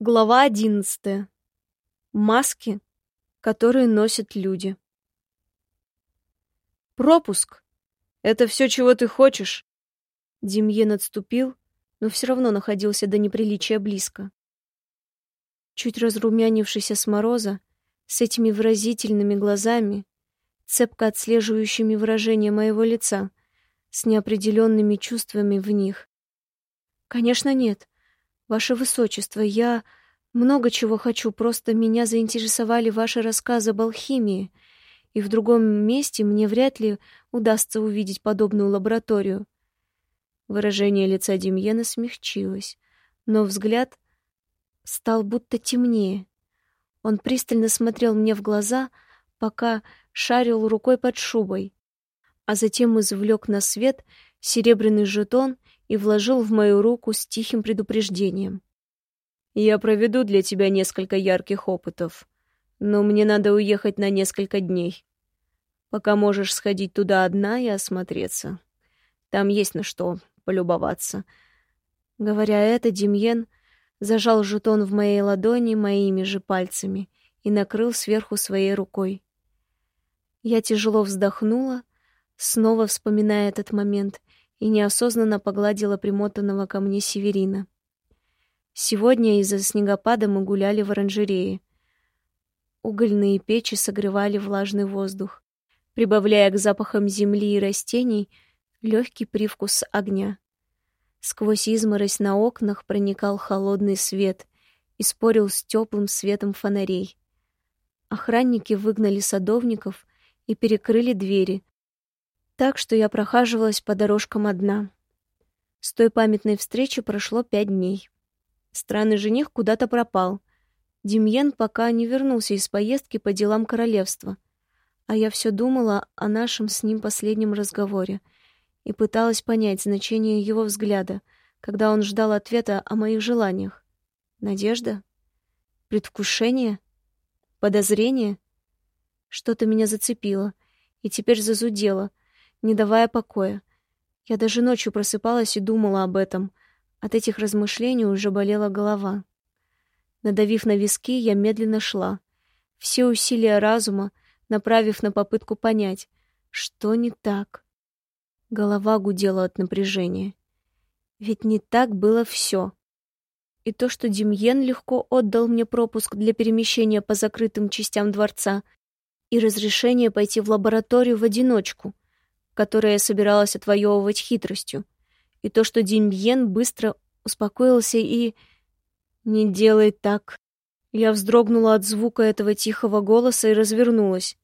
Глава одиннадцатая. Маски, которые носят люди. Пропуск. Это все, чего ты хочешь. Демьен отступил, но все равно находился до неприличия близко. Чуть разрумянившийся с мороза, с этими выразительными глазами, цепко отслеживающими выражение моего лица, с неопределенными чувствами в них. Конечно, нет. Ваше Высочество, я много чего хочу, просто меня заинтересовали ваши рассказы об алхимии, и в другом месте мне вряд ли удастся увидеть подобную лабораторию. Выражение лица Демьена смягчилось, но взгляд стал будто темнее. Он пристально смотрел мне в глаза, пока шарил рукой под шубой, а затем извлек на свет серебряный жетон и вложил в мою руку с тихим предупреждением. «Я проведу для тебя несколько ярких опытов, но мне надо уехать на несколько дней. Пока можешь сходить туда одна и осмотреться. Там есть на что полюбоваться». Говоря это, Демьен зажал жетон в моей ладони моими же пальцами и накрыл сверху своей рукой. Я тяжело вздохнула, снова вспоминая этот момент, и неосознанно погладила примотанного ко мне Северина. Сегодня из-за снегопада мы гуляли в оранжерее. Угольные печи согревали влажный воздух, прибавляя к запахам земли и растений легкий привкус огня. Сквозь изморозь на окнах проникал холодный свет и спорил с теплым светом фонарей. Охранники выгнали садовников и перекрыли двери, так что я прохаживалась по дорожкам одна. С той памятной встречи прошло пять дней. Странный жених куда-то пропал. Демьен пока не вернулся из поездки по делам королевства. А я все думала о нашем с ним последнем разговоре и пыталась понять значение его взгляда, когда он ждал ответа о моих желаниях. Надежда? Предвкушение? Подозрение? Что-то меня зацепило и теперь зазудело, не давая покоя. Я даже ночью просыпалась и думала об этом. От этих размышлений уже болела голова. Надавив на виски, я медленно шла. Все усилия разума, направив на попытку понять, что не так. Голова гудела от напряжения. Ведь не так было все. И то, что Демьен легко отдал мне пропуск для перемещения по закрытым частям дворца и разрешение пойти в лабораторию в одиночку — которое я собиралась отвоевывать хитростью, и то, что Демьен быстро успокоился и... «Не делай так!» Я вздрогнула от звука этого тихого голоса и развернулась.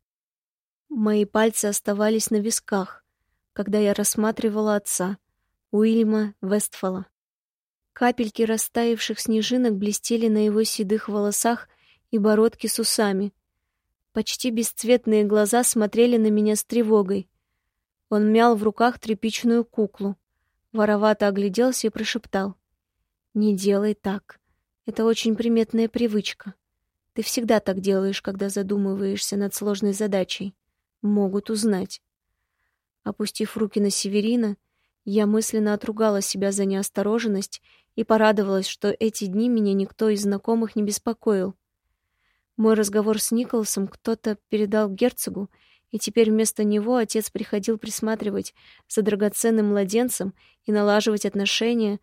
Мои пальцы оставались на висках, когда я рассматривала отца, Уильяма Вестфала. Капельки растаявших снежинок блестели на его седых волосах и бородке с усами. Почти бесцветные глаза смотрели на меня с тревогой. Он мял в руках тряпичную куклу, воровато огляделся и прошептал. «Не делай так. Это очень приметная привычка. Ты всегда так делаешь, когда задумываешься над сложной задачей. Могут узнать». Опустив руки на Северина, я мысленно отругала себя за неосторожность и порадовалась, что эти дни меня никто из знакомых не беспокоил. Мой разговор с Николасом кто-то передал герцогу, и теперь вместо него отец приходил присматривать за драгоценным младенцем и налаживать отношения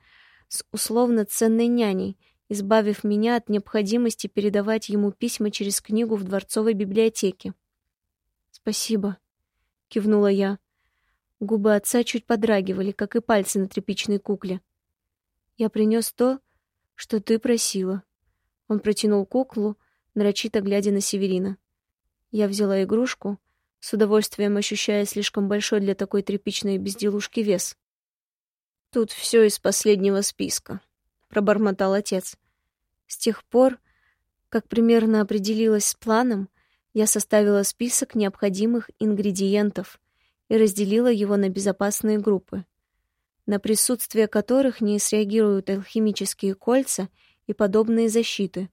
с условно ценной няней, избавив меня от необходимости передавать ему письма через книгу в дворцовой библиотеке. «Спасибо», — кивнула я. Губы отца чуть подрагивали, как и пальцы на тряпичной кукле. «Я принес то, что ты просила». Он протянул куклу, нарочито глядя на Северина. Я взяла игрушку — с удовольствием ощущая слишком большой для такой тряпичной безделушки вес. «Тут все из последнего списка», — пробормотал отец. С тех пор, как примерно определилась с планом, я составила список необходимых ингредиентов и разделила его на безопасные группы, на присутствие которых не среагируют алхимические кольца и подобные защиты.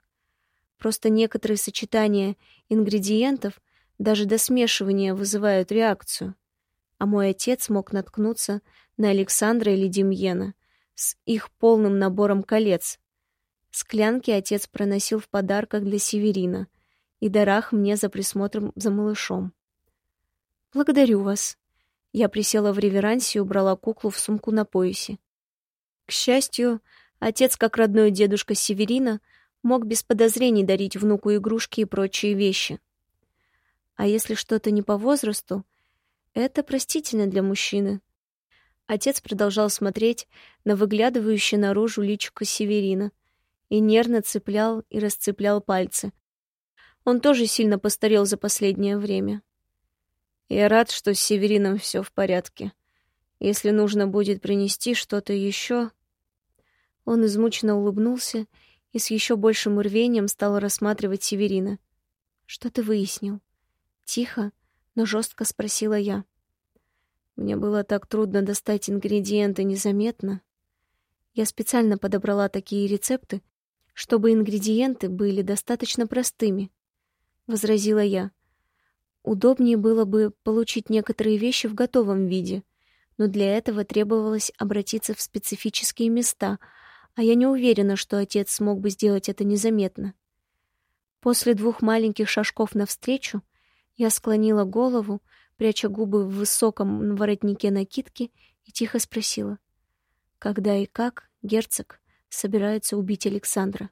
Просто некоторые сочетания ингредиентов даже до смешивания вызывают реакцию. А мой отец мог наткнуться на Александра или Демьена с их полным набором колец. Склянки отец проносил в подарках для Северина и дарах мне за присмотром за малышом. «Благодарю вас». Я присела в реверансе и убрала куклу в сумку на поясе. К счастью, отец, как родной дедушка Северина, мог без подозрений дарить внуку игрушки и прочие вещи. А если что-то не по возрасту, это простительно для мужчины. Отец продолжал смотреть на выглядывающее наружу личико Северина и нервно цеплял и расцеплял пальцы. Он тоже сильно постарел за последнее время. Я рад, что с Северином все в порядке. Если нужно будет принести что-то еще... Он измученно улыбнулся и с еще большим рвением стал рассматривать Северина. «Что ты выяснил?» Тихо, но жестко спросила я. Мне было так трудно достать ингредиенты незаметно. Я специально подобрала такие рецепты, чтобы ингредиенты были достаточно простыми, возразила я. Удобнее было бы получить некоторые вещи в готовом виде, но для этого требовалось обратиться в специфические места, а я не уверена, что отец смог бы сделать это незаметно. После двух маленьких шажков навстречу я склонила голову, пряча губы в высоком воротнике накидки, и тихо спросила, когда и как герцог собирается убить Александра.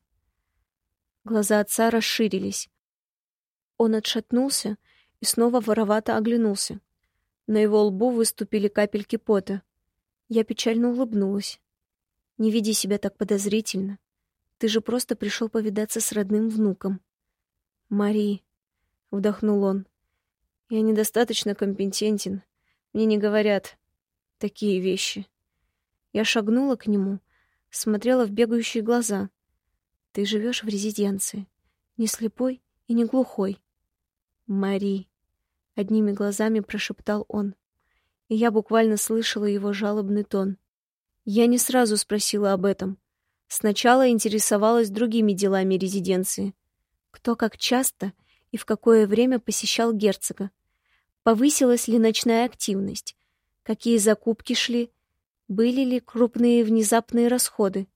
Глаза отца расширились. Он отшатнулся и снова воровато оглянулся. На его лбу выступили капельки пота. Я печально улыбнулась. Не веди себя так подозрительно. Ты же просто пришел повидаться с родным внуком. Мари, вдохнул он. Я недостаточно компетентен. Мне не говорят такие вещи. Я шагнула к нему, смотрела в бегающие глаза. Ты живешь в резиденции, не слепой и не глухой. Мари, одними глазами прошептал он. И я буквально слышала его жалобный тон. Я не сразу спросила об этом. Сначала интересовалась другими делами резиденции. Кто как часто и в какое время посещал герцога. Повысилась ли ночная активность? Какие закупки шли? Были ли крупные внезапные расходы?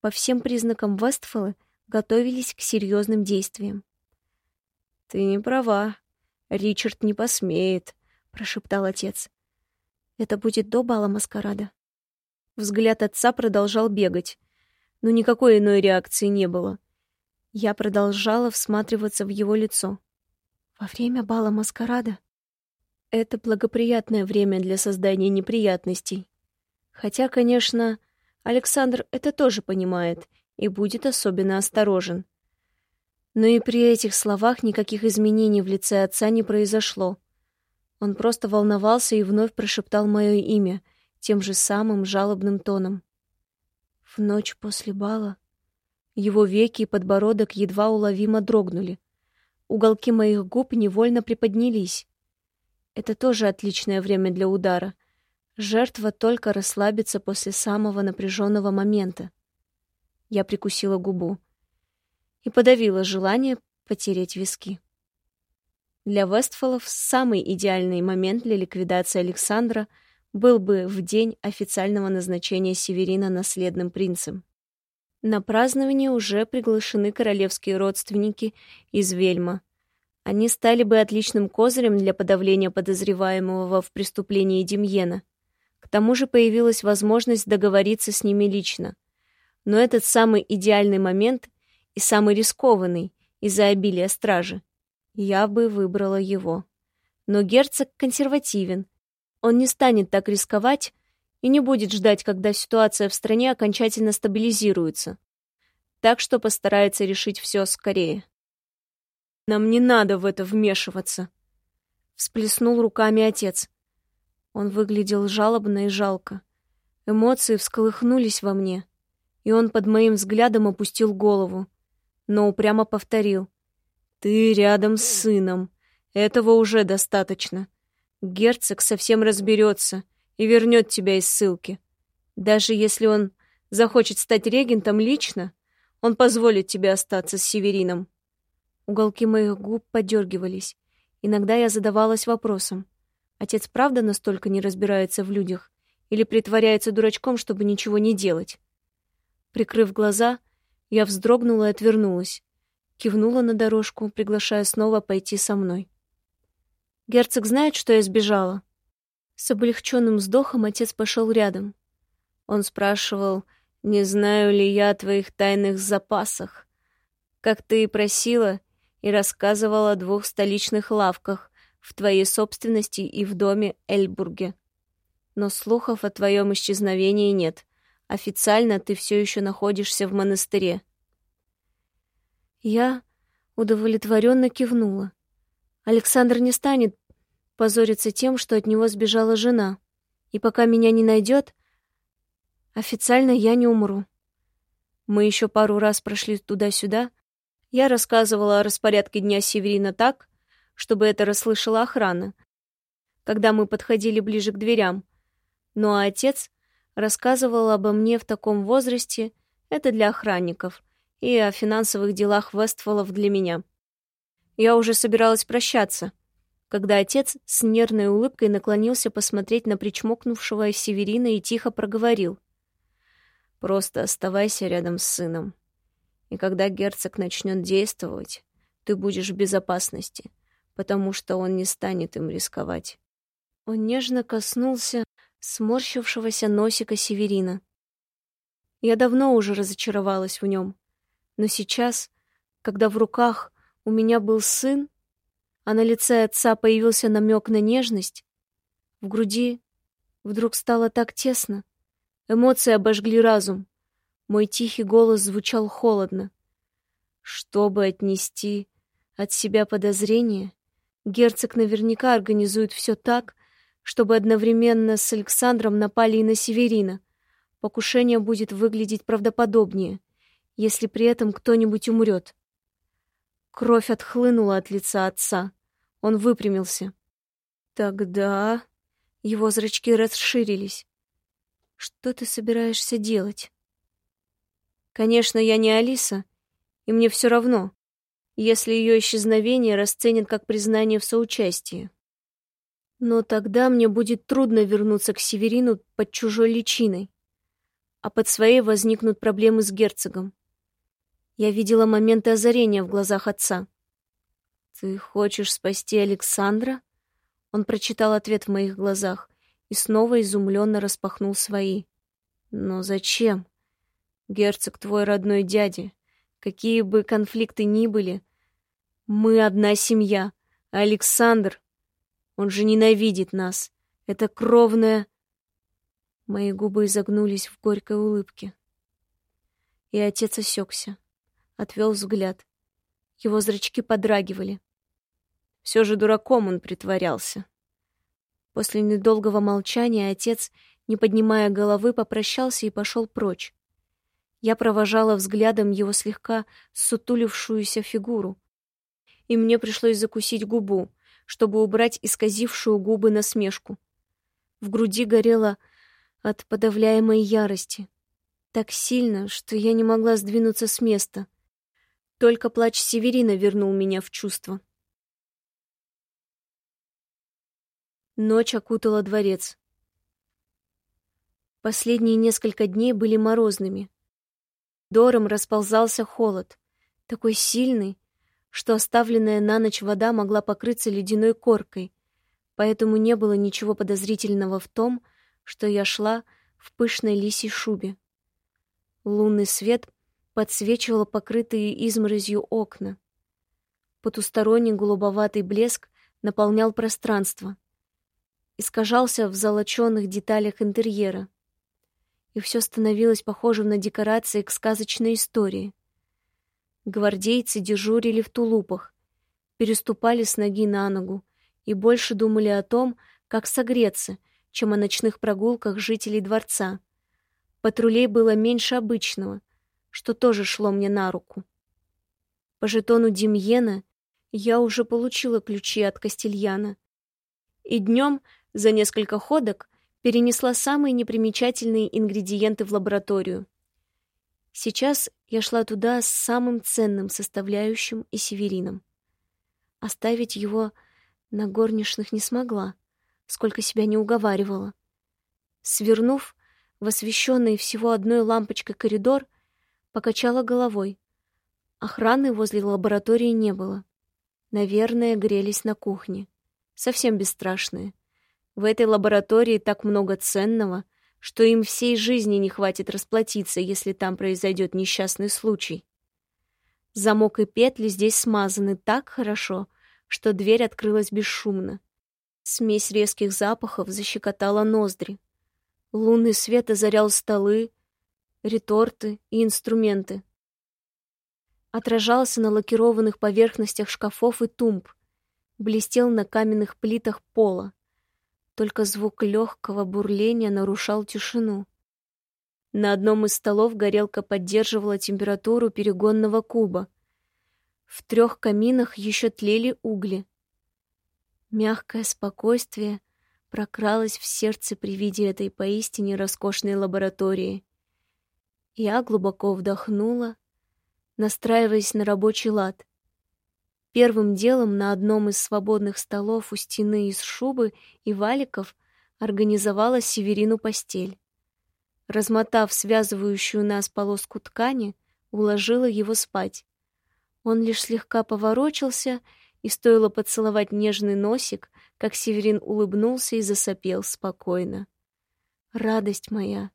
По всем признакам Вестфола готовились к серьезным действиям. «Ты не права. Ричард не посмеет», — прошептал отец. «Это будет до бала маскарада». Взгляд отца продолжал бегать, но никакой иной реакции не было. Я продолжала всматриваться в его лицо. Во время бала маскарада это благоприятное время для создания неприятностей. Хотя, конечно, Александр это тоже понимает и будет особенно осторожен. Но и при этих словах никаких изменений в лице отца не произошло. Он просто волновался и вновь прошептал мое имя, тем же самым жалобным тоном. В ночь после бала его веки и подбородок едва уловимо дрогнули. Уголки моих губ невольно приподнялись. Это тоже отличное время для удара. Жертва только расслабится после самого напряженного момента. Я прикусила губу и подавила желание потереть виски. Для Вестфолов самый идеальный момент для ликвидации Александра — был бы в день официального назначения Северина наследным принцем. На празднование уже приглашены королевские родственники из Вельма. Они стали бы отличным козырем для подавления подозреваемого в преступлении Демьена. К тому же появилась возможность договориться с ними лично. Но этот самый идеальный момент и самый рискованный из-за обилия стражи. Я бы выбрала его. Но герцог консервативен он не станет так рисковать и не будет ждать, когда ситуация в стране окончательно стабилизируется. Так что постарается решить все скорее. «Нам не надо в это вмешиваться», — всплеснул руками отец. Он выглядел жалобно и жалко. Эмоции всколыхнулись во мне, и он под моим взглядом опустил голову, но упрямо повторил. «Ты рядом с сыном. Этого уже достаточно. Герцог совсем разберется и вернет тебя из ссылки. Даже если он захочет стать регентом лично, он позволит тебе остаться с Северином. Уголки моих губ подергивались. Иногда я задавалась вопросом. Отец правда настолько не разбирается в людях или притворяется дурачком, чтобы ничего не делать? Прикрыв глаза, Я вздрогнула и отвернулась. Кивнула на дорожку, приглашая снова пойти со мной. «Герцог знает, что я сбежала?» С облегченным вздохом отец пошел рядом. Он спрашивал, не знаю ли я о твоих тайных запасах, как ты и просила, и рассказывал о двух столичных лавках в твоей собственности и в доме Эльбурге. Но слухов о твоем исчезновении нет. Официально ты все еще находишься в монастыре. Я удовлетворенно кивнула. Александр не станет позориться тем, что от него сбежала жена. И пока меня не найдет, официально я не умру. Мы еще пару раз прошли туда-сюда. Я рассказывала о распорядке дня Северина так, чтобы это расслышала охрана, когда мы подходили ближе к дверям. Ну а отец рассказывал обо мне в таком возрасте, это для охранников, и о финансовых делах Вестфолов для меня. Я уже собиралась прощаться, когда отец с нервной улыбкой наклонился посмотреть на причмокнувшего Северина и тихо проговорил. «Просто оставайся рядом с сыном. И когда герцог начнет действовать, ты будешь в безопасности, потому что он не станет им рисковать». Он нежно коснулся сморщившегося носика Северина. Я давно уже разочаровалась в нем, но сейчас, когда в руках у меня был сын, а на лице отца появился намек на нежность, в груди вдруг стало так тесно. Эмоции обожгли разум. Мой тихий голос звучал холодно. Чтобы отнести от себя подозрения, герцог наверняка организует все так, чтобы одновременно с Александром напали и на Северина. Покушение будет выглядеть правдоподобнее, если при этом кто-нибудь умрет. Кровь отхлынула от лица отца. Он выпрямился. Тогда его зрачки расширились. Что ты собираешься делать? Конечно, я не Алиса, и мне все равно, если ее исчезновение расценят как признание в соучастии. Но тогда мне будет трудно вернуться к Северину под чужой личиной, а под своей возникнут проблемы с герцогом. Я видела моменты озарения в глазах отца. «Ты хочешь спасти Александра?» Он прочитал ответ в моих глазах и снова изумленно распахнул свои. «Но зачем? Герцог твой родной дядя. Какие бы конфликты ни были, мы одна семья. Александр, он же ненавидит нас. Это кровная...» Мои губы изогнулись в горькой улыбке. И отец осекся, отвел взгляд. Его зрачки подрагивали. Все же дураком он притворялся. После недолгого молчания отец, не поднимая головы, попрощался и пошел прочь. Я провожала взглядом его слегка сутулившуюся фигуру, и мне пришлось закусить губу, чтобы убрать исказившую губы насмешку. В груди горело от подавляемой ярости. Так сильно, что я не могла сдвинуться с места. Только плач Северина вернул меня в чувство. Ночь окутала дворец. Последние несколько дней были морозными. Дором расползался холод, такой сильный, что оставленная на ночь вода могла покрыться ледяной коркой, поэтому не было ничего подозрительного в том, что я шла в пышной лисьей шубе. Лунный свет подсвечивал покрытые изморозью окна. Потусторонний голубоватый блеск наполнял пространство — искажался в золоченных деталях интерьера. И все становилось похожим на декорации к сказочной истории. Гвардейцы дежурили в тулупах, переступали с ноги на ногу и больше думали о том, как согреться, чем о ночных прогулках жителей дворца. Патрулей было меньше обычного, что тоже шло мне на руку. По жетону Демьена я уже получила ключи от Кастильяна. И днем за несколько ходок перенесла самые непримечательные ингредиенты в лабораторию. Сейчас я шла туда с самым ценным составляющим и северином. Оставить его на горничных не смогла, сколько себя не уговаривала. Свернув в освещенный всего одной лампочкой коридор, Покачала головой. Охраны возле лаборатории не было. Наверное, грелись на кухне. Совсем бесстрашные. В этой лаборатории так много ценного, что им всей жизни не хватит расплатиться, если там произойдет несчастный случай. Замок и петли здесь смазаны так хорошо, что дверь открылась бесшумно. Смесь резких запахов защекотала ноздри. Лунный свет озарял столы, реторты и инструменты отражался на лакированных поверхностях шкафов и тумб, блестел на каменных плитах пола. Только звук легкого бурления нарушал тишину. На одном из столов горелка поддерживала температуру перегонного куба. В трех каминах еще тлели угли. Мягкое спокойствие прокралось в сердце при виде этой поистине роскошной лаборатории. Я глубоко вдохнула, настраиваясь на рабочий лад. Первым делом на одном из свободных столов у стены из шубы и валиков организовала Северину постель. Размотав связывающую нас полоску ткани, уложила его спать. Он лишь слегка поворочился, и стоило поцеловать нежный носик, как Северин улыбнулся и засопел спокойно. Радость моя!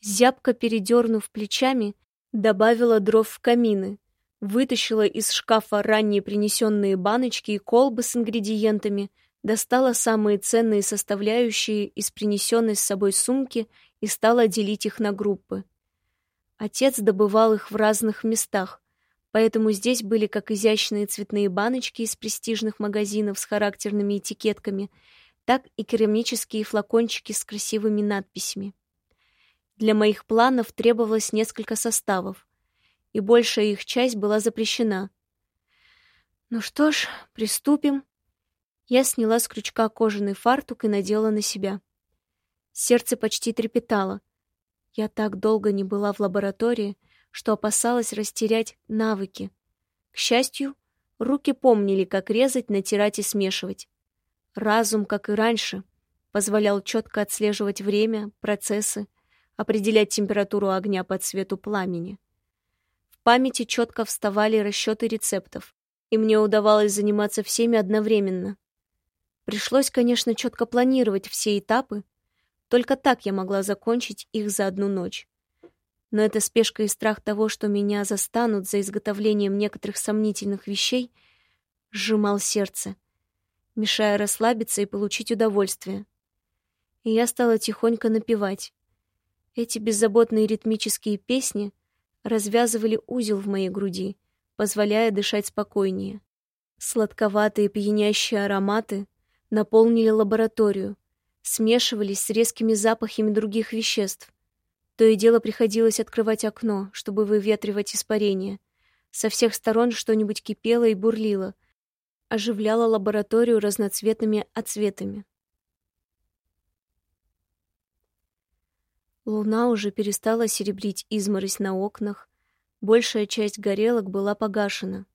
Зябко передернув плечами, Добавила дров в камины, вытащила из шкафа ранние принесенные баночки и колбы с ингредиентами, достала самые ценные составляющие из принесенной с собой сумки и стала делить их на группы. Отец добывал их в разных местах, поэтому здесь были как изящные цветные баночки из престижных магазинов с характерными этикетками, так и керамические флакончики с красивыми надписями. Для моих планов требовалось несколько составов, и большая их часть была запрещена. Ну что ж, приступим. Я сняла с крючка кожаный фартук и надела на себя. Сердце почти трепетало. Я так долго не была в лаборатории, что опасалась растерять навыки. К счастью, руки помнили, как резать, натирать и смешивать. Разум, как и раньше, позволял четко отслеживать время, процессы, определять температуру огня по цвету пламени. Памяти четко вставали расчеты рецептов, и мне удавалось заниматься всеми одновременно. Пришлось, конечно, четко планировать все этапы, только так я могла закончить их за одну ночь. Но эта спешка и страх того, что меня застанут за изготовлением некоторых сомнительных вещей, сжимал сердце, мешая расслабиться и получить удовольствие. И я стала тихонько напевать. Эти беззаботные ритмические песни развязывали узел в моей груди, позволяя дышать спокойнее. Сладковатые пьянящие ароматы наполнили лабораторию, смешивались с резкими запахами других веществ. То и дело приходилось открывать окно, чтобы выветривать испарения. Со всех сторон что-нибудь кипело и бурлило, оживляло лабораторию разноцветными отцветами. Луна уже перестала серебрить изморозь на окнах, большая часть горелок была погашена.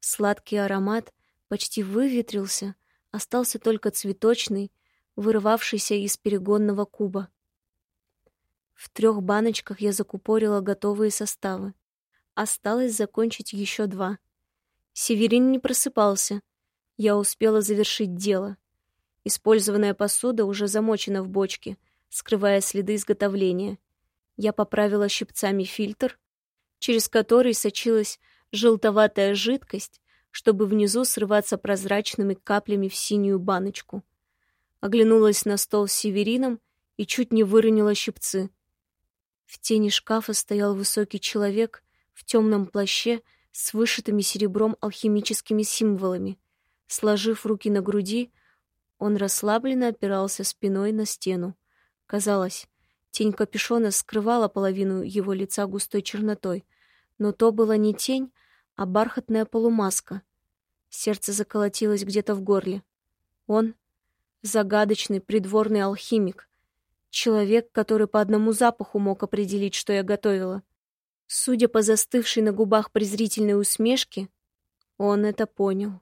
Сладкий аромат почти выветрился, остался только цветочный, вырывавшийся из перегонного куба. В трех баночках я закупорила готовые составы. Осталось закончить еще два. Северин не просыпался. Я успела завершить дело. Использованная посуда уже замочена в бочке — скрывая следы изготовления. Я поправила щипцами фильтр, через который сочилась желтоватая жидкость, чтобы внизу срываться прозрачными каплями в синюю баночку. Оглянулась на стол с северином и чуть не выронила щипцы. В тени шкафа стоял высокий человек в темном плаще с вышитыми серебром алхимическими символами. Сложив руки на груди, он расслабленно опирался спиной на стену. Казалось, тень капюшона скрывала половину его лица густой чернотой, но то была не тень, а бархатная полумаска. Сердце заколотилось где-то в горле. Он — загадочный придворный алхимик, человек, который по одному запаху мог определить, что я готовила. Судя по застывшей на губах презрительной усмешке, он это понял.